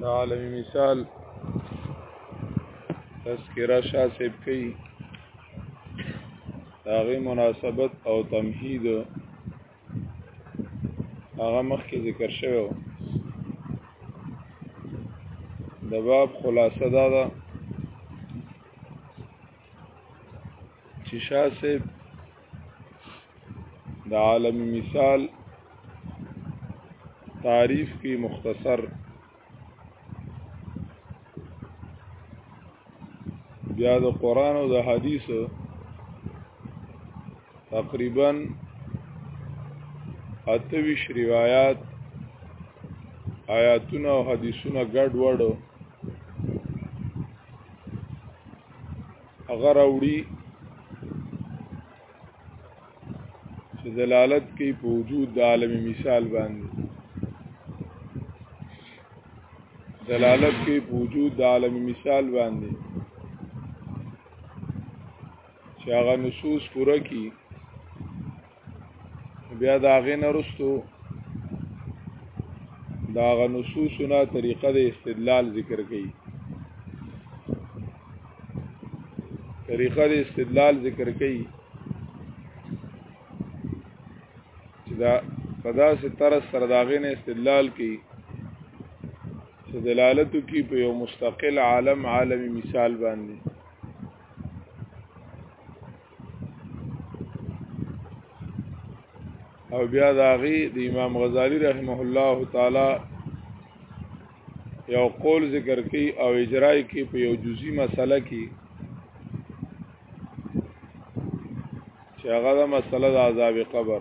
دا عالمی مثال تذکرہ شاه صاحب کوي داغه مناسبت او تمهید هغه مخکې ذکر شوی د باب خلاصه دا ده چې شاه صاحب د عالم مثال تعریف کی مختصر بیا د قران او د حدیث تقریبا اتویش روایات آیاتونه او حدیثونه ګډ وډو هغه راوړي چې دلالت کوي په وجود د عالم مثال باندې دلالت کوي په وجود د عالم مثال باندې چې هغه نصوص پوره کړي بیا دا غې نرستو دا غ نصوصونه طریقه د استدلال ذکر کړي طریقه د استدلال ذکر کړي چې دا په داسې طرز سره د هغې نه استدلال کوي چې دلالت کوي په یو مستقل عالم عالمي مثال باندې او بیا د هغې د امام غزالی رحمه الله تعالی یو قول ذکر کوي او اجرای کې په یو جزئی مسله کې چې هغه د مسله د عذاب قبر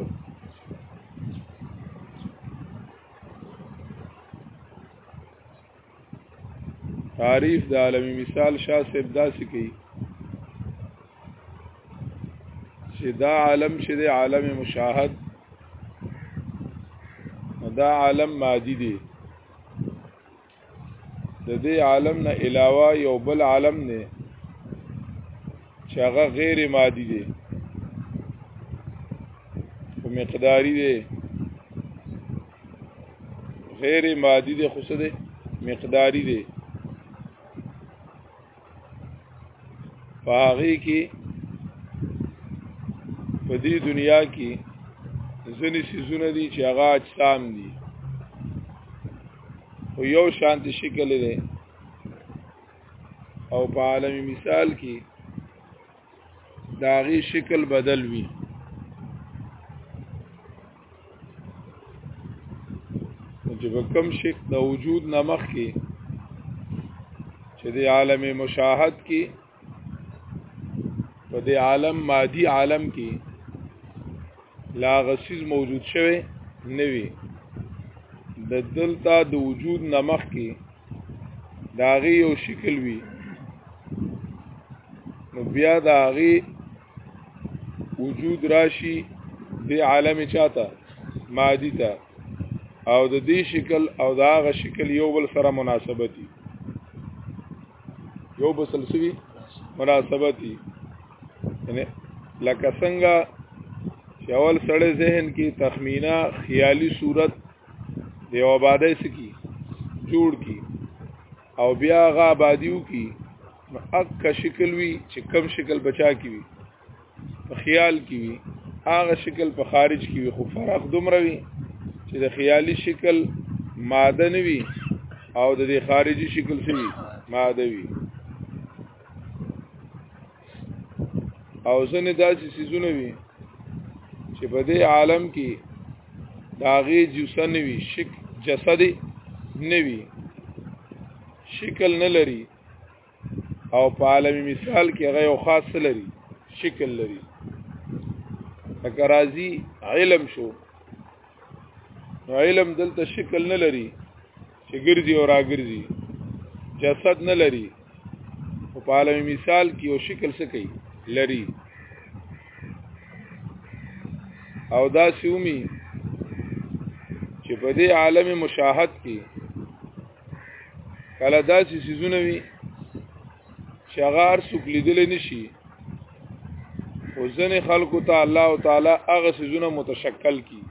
تعریف د عالمی مثال شاه صاحب داسې کوي چې دا عالم چې دی عالم مشاهد دا عالم مادي دی د دې عالم نه علاوه یو بل عالم نه چې هغه غیر مادي دی په مقداری دی غیر مادي دی خو څه دی مقداری دی په هغه کې په دې دنیا کې ځنې سيزونه دي چې هغه اجسام دي خو یو شانتي شکل دی او په عالمي مثال کې داغي شکل بدل وي چې په کم شي د وجود نمخ کې چې د عالم مشاهد کې په د عالم مادي عالم کې لا غسیز موجود شوی نوي د دلته د وجود نمخ کې داغي یو شکل وي نو بیا داغي وجود راشي د عالم چاته مادي ته او د دې شکل او دا غ شکل یو بل سره مناسبتي یو بل سلسوي مناسبتي یعنی لکه څنګه چې اول سړی ذهن کې تخمینه خیالي صورت دی او آبادای سکی جوړ کی او بیا غا آبادیو کی نو اک شکل وی چې کم شکل بچا کی وی په خیال کی وی هغه شکل په خارج کی وی خو فرق دومره وی چې د خیالي شکل ماده نه وی او د خارجي شکل سوی ماده وی او ځنې داسې سيزونه وي چې په دې عالم کې داغه جسن وي شک جسد نه وي شکل نه لري او په عالم مثال کې هغه یو خاص لري شکل لري لکه راځي علم شو علم دلته شکل نه لري چې ګرځي او راګرځي جسد نه لري او په عالم مثال کې یو شکل څه کوي لري او دا سومي چې په دې عالم مشاهد کې کله داسې سيزونه وي چې هغه هر څوک لیدلی نه شي خو ځینې خلکو ته الله تعالی هغه سيزونه متشکل کړي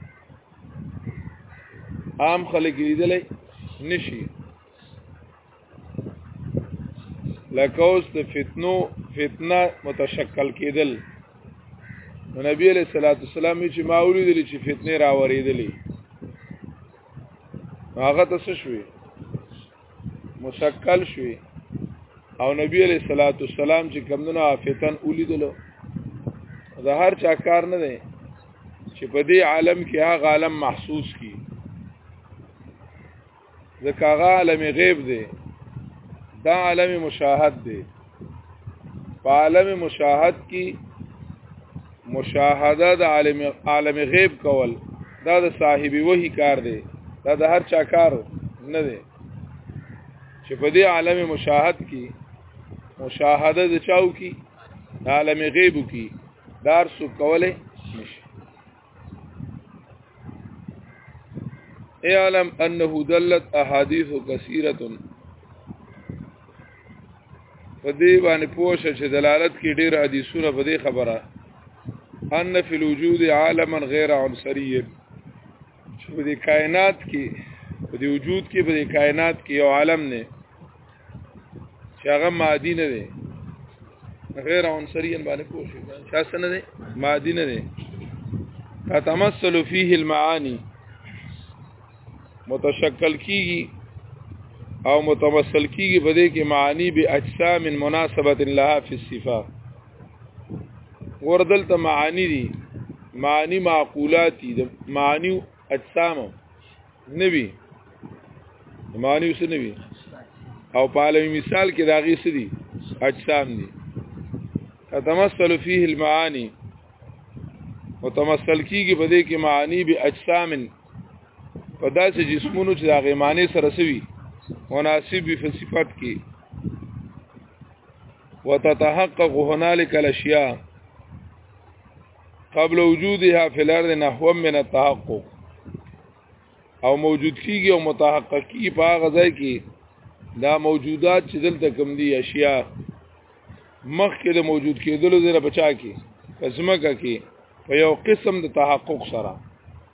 عام خلک لیدلې نشي لکه اوس د فتنو فتنه متشکل کېدل نو نبی علیہ الصلوۃ والسلام چې ما ولیدل چې فتنه راوړېدلې هغه ته څه شوې مشکل شوی او نبی علیہ الصلوۃ والسلام چې کمونه فتن ولیدلو دا هر چا کار نه دی چې په دې عالم کې هغه عالم محسوس کی ځکه هغه عالم غیب دی دا عالم مشاهد دی په عالم مشاهد کې مشاهده د عالم عالم غیب کول دا د صاحب وحی کار دی دا د هر چا کار نه دی چې په دې عالم مشاهد کې مشاهده د چاو کې عالم غیب کې دار سو کوله نشي اعلم انه دلت احاديث كثيره فدې باندې پوښه چې دلالت کې ډېر حدیثونه په دې خبره ان فی الوجود عالما غیر عنصری چې په دې کائنات کې په دې وجود کې په دې کائنات کې یو عالم نه چې هغه مادي نه دی غیر عنصري باندې پوه شي شاسته نه دی مادي نه دی تتمثل فيه المعاني متشکل کیږي او متمثل کیږي په دې کې معنی به اجسام مناسبه لها فی الصفات وردل ته معانی دي معنی معقولات دي معنی اجسام نوی معنی وس نوی او په عالمي مثال کې دا غي سدي اجسام دي تتمثل فيه المعاني متمثل کیږي په دې کې معنی به اجسام په داسې جسمونو چې دا غي معنی سره سوي مناسب په صفت کې وتتحقق هنالك الاشياء قبل وجودها فی الارض نحو من التحقق او موجود کیږي او متحقق کی په هغه ځای کې دا موجودات چې دلته کم دي اشیاء مخکې د موجود کېدلو زره بچا کې پسمکه کې په یو قسم د تحقق سره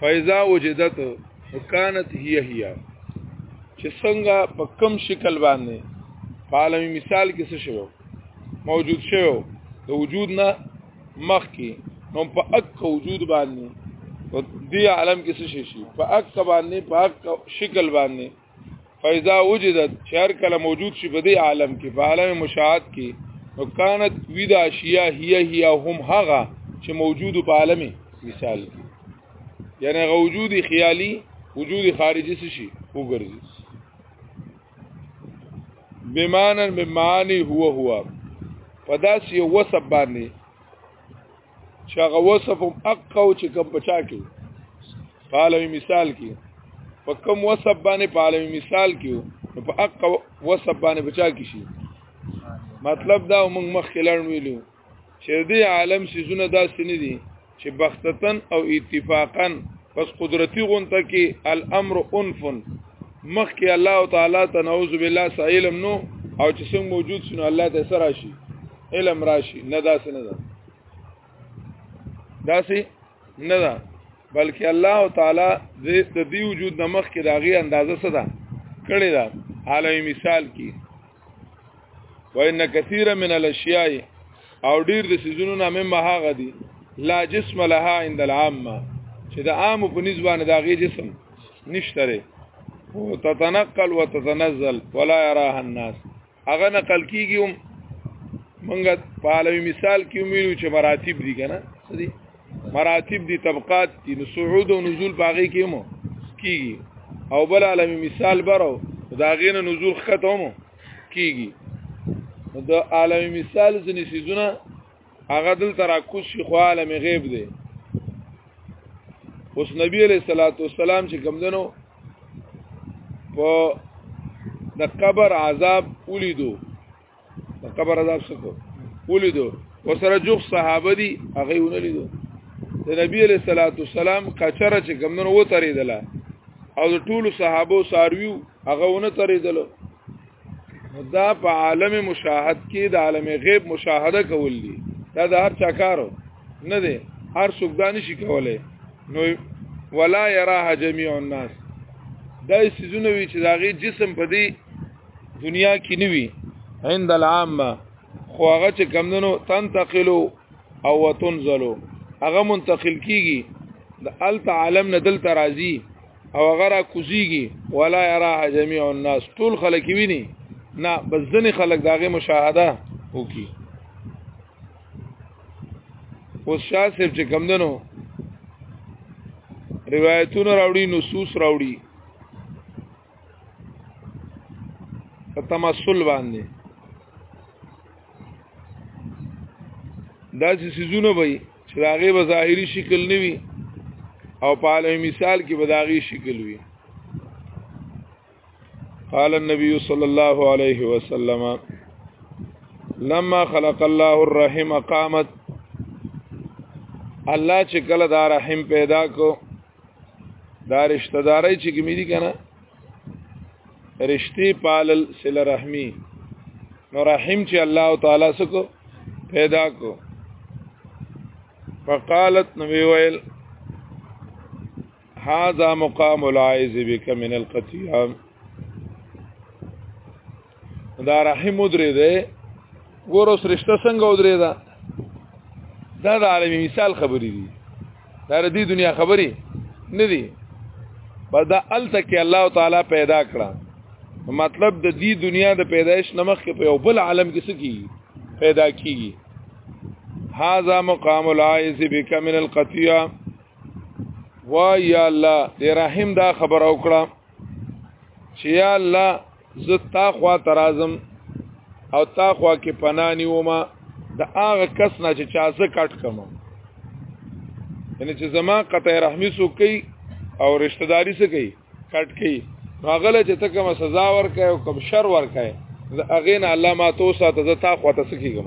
فیضا وجدت وکانت هي هي چې څنګه په کم شکل باندې په عالمي مثال کې څه شوی موجود شوی د وجود نه مخ کې نو په اک وجود باندې په دې عالم کې څه شي په اک باندې په اک شکل باندې فیضا وجدت شهر کله موجود شي په دې عالم کې په عالم مشاهد کې نو کانت ویدا شیا هي هي هم هغه چې موجود په عالم مثال کې یعنی غو وجود خیالي وجود خارجي څه شي وګرځي بمانن بمانی هو هو پداس یو وسب باندې چې هغه وصف هم حق او چې کم پچا کې پالوي مثال کې په کم وصف باندې پالوي مثال کې په حق وصف باندې پچا کې شي مطلب دا موږ مخ کې لړن ویلو چې دې عالم سيزونه داسې نه دي چې بختتن او اتفاقا پس قدرتی غونته کې الامر انفن مخ کې الله تعالی تنوذ بالله سائلم نو او چې څنګه موجود شنو الله ته سره شي علم راشي نه داسې نه ده داسې نه ده بلکې الله تعالی د دې وجود نمخ کې داغي اندازه څه ده کړی ده عالمي مثال کې وان کثیر من الاشیاء او ډیر د سيزونو نامه مهاغه دي لا جسم لها عند العامه چې د عام په نسبت داغي جسم نشته تتنقل وتتنزل ولا يراها الناس هغه نقل کیږي هم منګه په عالمي مثال کې ویلو چې مراتب دي کنه سدي مراتب دي طبقات دي نو صعود او نزول باغې کې مو کیږي او بل عالمي مثال برو دا غینه نزول خته مو کیږي د عالمي مثال ځنې سيزونه هغه دل تر کوشي خو عالم غیب دی اوس نبی علیہ الصلوۃ والسلام چې کوم دنو په د قبر عذاب ولیدو د قبر عذاب څه کو ولیدو وسره جو صحابه دي هغه ونلیدو د نبی علیہ الصلوۃ والسلام کچره چې کوم دنو وتریدله او د ټولو صحابه سارویو هغه ونه تریدله دا په عالم مشاهد کې د عالم غیب مشاهده کول دي دا د هر چا کارو نه دی هر څوک دا نشي کولای نو ولا يراها جميع الناس دا سيزونه وی چې داغه جسم په دې دنیا کې نوي عند العامه خو هغه چې کمندنو تنتقلو او وتنزلو هغه منتقل کیږي د الت عالم نه دل ترازی او هغه را کوزيږي ولا يرا جميع الناس ټول خلک ویني نه بس ځنې خلک داغه مشاهده وکي اوس شاه صاحب چې کم دنو روایتونه راوړي نصوص راوړي په تمسل باندې دا چې سيزونه وي چې داغه به ظاهري شکل نه وي او په عالم مثال کې به داغي شکل وي قال النبي صلى الله عليه وسلم لما خلق الله الرحم قامت الله چې کله دا رحم پیدا کو دا رشتہ داري چې کومې دي کنه رشتي پالل سله رحمی نو رحم چې الله تعالی سکو پیدا کو فقالت نو ویل هذا مقام العائز بك من القتيام دا رحم ودرې ده ګور اوس رشتہ څنګه ودرې ده دا د عالمي مثال خبرې دي دا د دې دنیا خبرې نه دي په دا ال تک الله تعالی پیدا کړه مطلب د دې دنیا د پیدایش نمخ کې په یو بل عالم کې سکی پیدا کیږي هاذا مقام العائز بك من القطيع وا یا الله دې رحم دا خبر او کړه چې یا الله زه تا خوا ترازم او تا خوا کې پناه نیوما د هغه کس نه چې چا زه کټ کم یعنی چې زما قطع رحمی سو کوي او رشتہ داری سو کوي کټ کوي هغه چې ته کوم سزا ورکای او کوم شر ورکای هغه نه الله ما تو ساته زه تا خوا ته سکیږم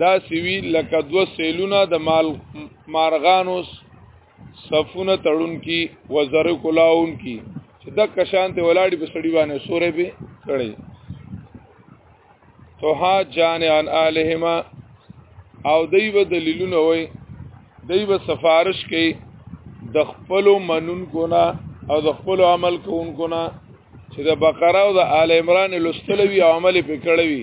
دا سوي لکه دو سیلونه د مال مارغانو صفونه تړون کی وزر کلاون کی چې د کشان ته ولاړی په سړی باندې سورې به کړي توها جان ان الہما او دی به دلیلونه وای دی به سفارش کوي د خپل منون کو نه او د خپل عمل کوونکو نه چې د بقره او د آل عمران لستلوي او عمل پکړوي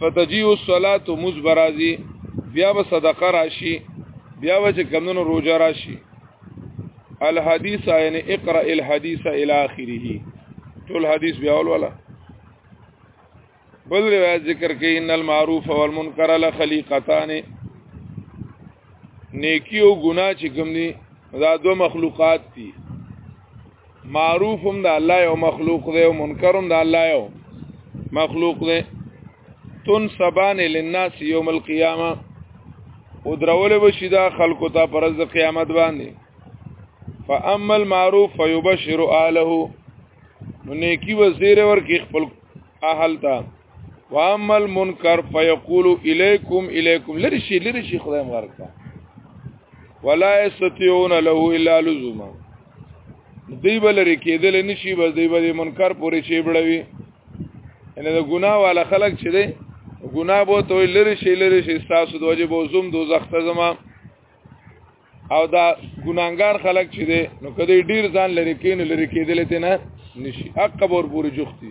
فتجی الصلاه مزبرازی بیا به صدقه راشي بیا به چې کمونو روزه راشي الحديث یعنی اقرا الحديث الى اخره ټول حدیث بیا ول ولا بل روایت ذکر کې ان المعروف والمنکر لخليقتان نیکی او ګناه چې کوم دي دا دوه مخلوقات دي معروف هم د الله یو مخلوق دی او منکر هم د الله یو مخلوق دی تن سبان للناس یوم القیامه او درول بشی دا خلکو ته پر ورځ قیامت باندې فاما المعروف فيبشر اهله نو نیکی وزیر ورکی خپل اهل ته واما المنکر فيقول اليكم اليكم لری شي لری شي خدای مبارک ولا يستطيعون له الا لزوما دی به لري کېدل نشي بس دی به منکر پورې شي بړوي ان د ګناه والا خلک چې دی ګناه بو ته لري شي لري شي تاسو د وجه بو زوم دوزخ ته زما او دا ګناګار خلک چې دی نو کدی ډیر ځان لري کین لري کېدل ته نه نشي عقب ور پورې جوختی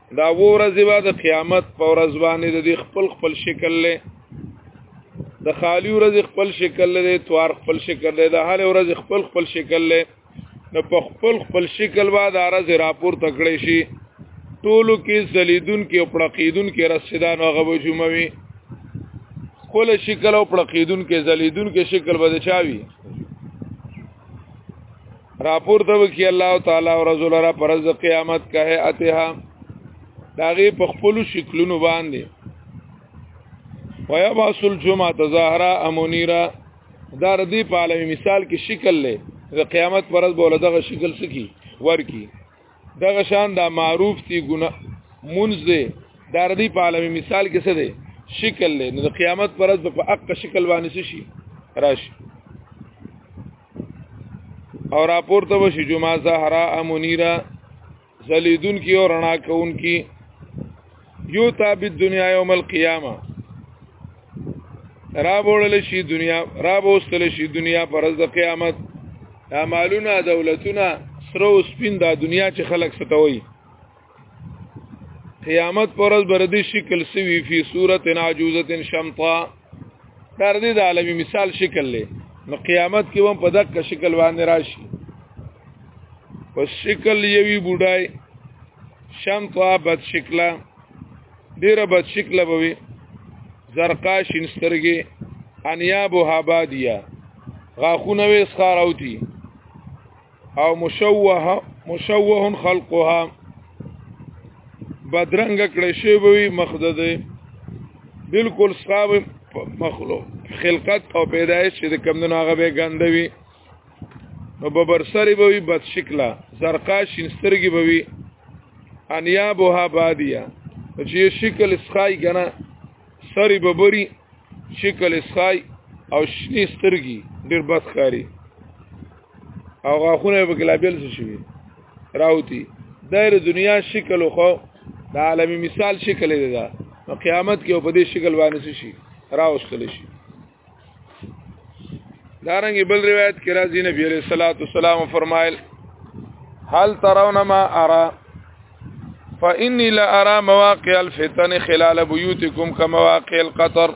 دا ورځ به د قیامت په ورځ باندې د خپل خپل شکل له د خالی ورځ خپل شکل له توار خپل شکل له د هر ورځ خپل خپل شکل له نو په خپل خپل شکل با د ارز راپور تکړه شي ټولو کې زلیدون کې او پړقیدون کې رسیدان او غو جمعوي خپل شکل او پړقیدون کې زلیدون کې شکل به چاوي راپور ته وکي الله تعالی او رسول را پرز قیامت کاه اتها داغه په خپل شکلونو باندې ويا باسل جمعه تظاهرا امونیرا دا ردی په عالمي مثال کې شکل لې د قیامت پرز بوله دغه شکل سکی ورکی دغه شان دا معروف تی ګنا منز دې دا ردی په عالمي مثال کې څه دی شکل لې نو د قیامت پرز په اق شکل باندې شي راشي او راپورته وشي جمعه زهرا امنیرا زلیدون کی او رڼا کون کی یو تاب دنیا یوم القیامه را بولل شي دنیا را بوستل شي دنیا پر ورځ د قیامت اعمالونه دولتونه سره او سپین دا دنیا چې خلق ستوي قیامت پر ورځ بردي شکل سوي فی صورت عجوزه شمطا در دې د عالمي مثال شکل لې نو قیامت کې هم په دغه شکل باندې راشي په شکل یوي بډای شمطا بد شکله ډیره بد شکله بوي زرقا شینسترګي انیابو هابادیا غاخونه وې سخاروتی او مشوه مشوه خلقها بدرنګ کړي شی وي مخدده بالکل صاحب مخلوق خلقت او پیدایش چې کم نه هغه به ګندوي نو ببر سری به وي بد شکله زرقا شینسترګي به وي انیابها بادیه چې شکل اسخای کنه سری ببری شکل اسخای او شنی سترګي ډیر بد خاري او غاخونه په کلابیل څه شي راوتی دایره دنیا شکل خو د عالمی مثال شکل دی دا نو قیامت کې په دې شکل باندې شي راوستل شي دارنګ بل روایت کې راځي نبی عليه الصلاه والسلام فرمایل هل ترون ما ارى فاني لا ارى مواقع الفتن خلال بيوتكم كمواقع القطر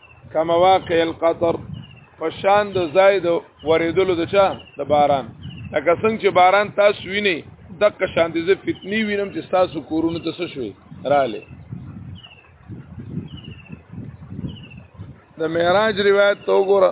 کما واقع القطر پشان د زائد ورېدلو د چا د باران لکه څنګه چې باران تاسو ویني دغه شان دي زه فتنی وینم چې تاسو کورونه ته څه شوي رااله د معراج روایت تو ګوره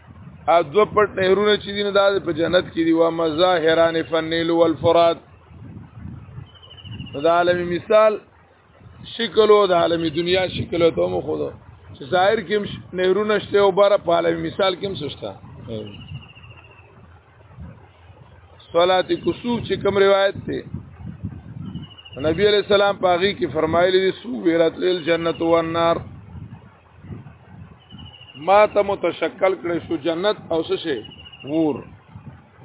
ا دو پټ نهرونه چې دین دا په جنت کې دی و مظاهران فنیل والفرات دا عالم مثال شکل او د عالم دنیا شکل ته مو خو چې ظاهر کې نهرونه شته او بار په عالم مثال کې هم سشته صلات کسوف چې کوم روایت ته نبی علیہ السلام پاغي کې فرمایلی دي سو ویرت لیل جنت و النار ما ته متشکل کړی شو جنت او سشه ور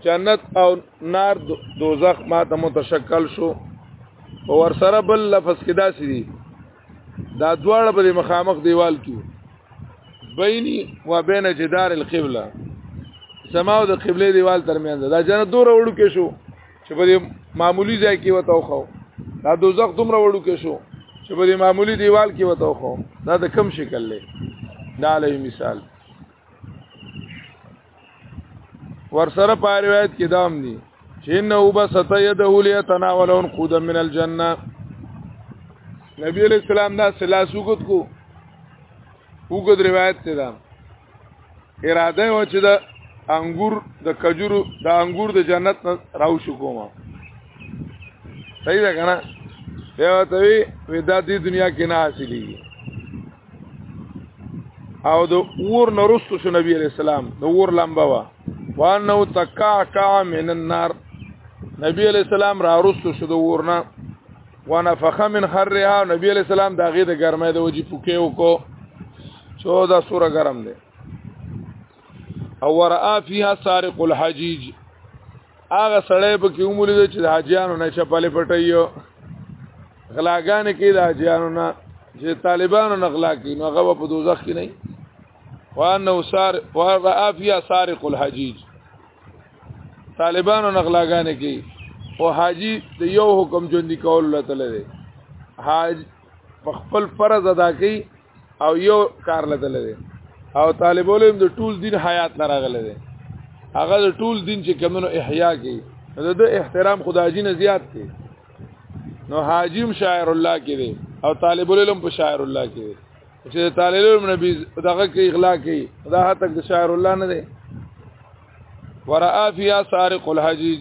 جنت او نار دوزخ ما ته متشکل شو او ور سره بل لفظ کې داسې دي دا دواړه په مخامخ دیوال کې بیني و بین جدار القبله سماو د قبله دیوال ترمنځ دا جنت دور وړو کې شو چې په دې معمولی ځای کې وته خو دا دوزخ دومره وړو کې شو چې په دې معمولی دیوال کې وته خو دا د کم شکل لې دا لې مثال ورسره په روایت کې دام دي چې نو بس تیده لیا تناولون قود من الجنه نبی علیہ السلام دا سلاسوګت کو وګد روایت ته دا اراده و چې د انګور د کجورو د انګور د جنت نه راو شو کومه صحیح ده کنه یو ته وی ودا دې دنیا کې نه حاصلېږي او د اور نرستو شو نبی علیہ السلام د اور لمبا وا وانه تکعکع من النار نبی علیہ السلام را رستو شو د ورنه ونفخ من خرها نبی علیہ السلام دا غي د ګرمه د وجې پوکې وکړو سو دا سوره ګرم ده او ورا فيها سارق الحجيج هغه سړی په کې ومولید چې د حاجیانو نه چپلې پټایو غلاګان کې د حاجیانو نه چې طالبانو نه غلا کوي نو هغه په دوزخ کې نه وانه سار ورا فيها سارق الحجيج طالبانو نه غلاګان کې او حاجی د یو حکم جوندي کول لته لري حاج په خپل فرض ادا کوي او یو کار لدل دی او طالب علم د ټول دین حیات نه راغله دی هغه د ټول دین چې کمنو احیا کی نو د احترام خدای جن زیات کی نو حاجیم شاعر الله کې دی او طالب علم په شاعر الله کې دی چې طالب علم نبی دغه کې اغلا کوي دا هتک د شاعر الله نه دی ورآ فی سارق الحجیج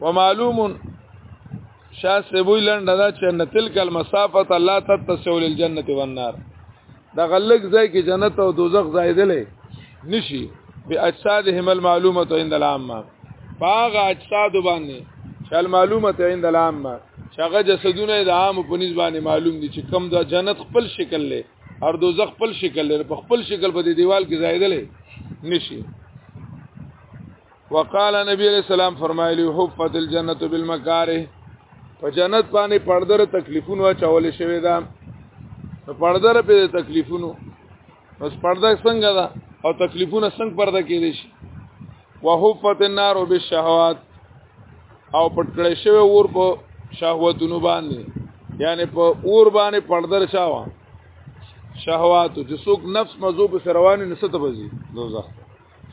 ومعلوم شاه سبوی لنډه دا چې ان تلک المسافه الله تتسع للجنه والنار دا غلق ځای کې جنت او دوزخ ځای دی نشي باجسادهم المعلومه عند العامه باغ اجساد باندې شال معلومه عند العامه شغه جسدونه د عام په نسبت باندې معلوم دي چې کم دا جنت خپل شکل لري هر دوزخ خپل شکل لري په خپل شکل په دیوال کې ځای دی نشي وقال نبی علیہ السلام فرمایلی حفت الجنه بالمکاره په جنت باندې پردر تکلیفونو اچول شوی دا پردر په تکلیفونو بس پرده څنګه ده او تکلیفونه څنګه پرده کېدې شي وحفت النار بالشهوات او پټکړې شوی ور په شهوتونو باندې یعنی په اور باندې پردر شاوه شهوات چې څوک نفس مزو په رواني نسته بزي دوزخ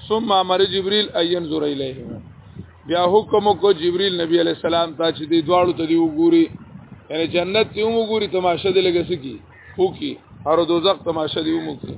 ثم امر جبريل ان ينظر اليهما بیا حکم کو جبريل نبی عليه السلام ته چې دی دواړو ته دی وګوري یعنی جنت ته وګوري تماشه دی لګس کی هو کی هر دوزخ تماشه دی وګوري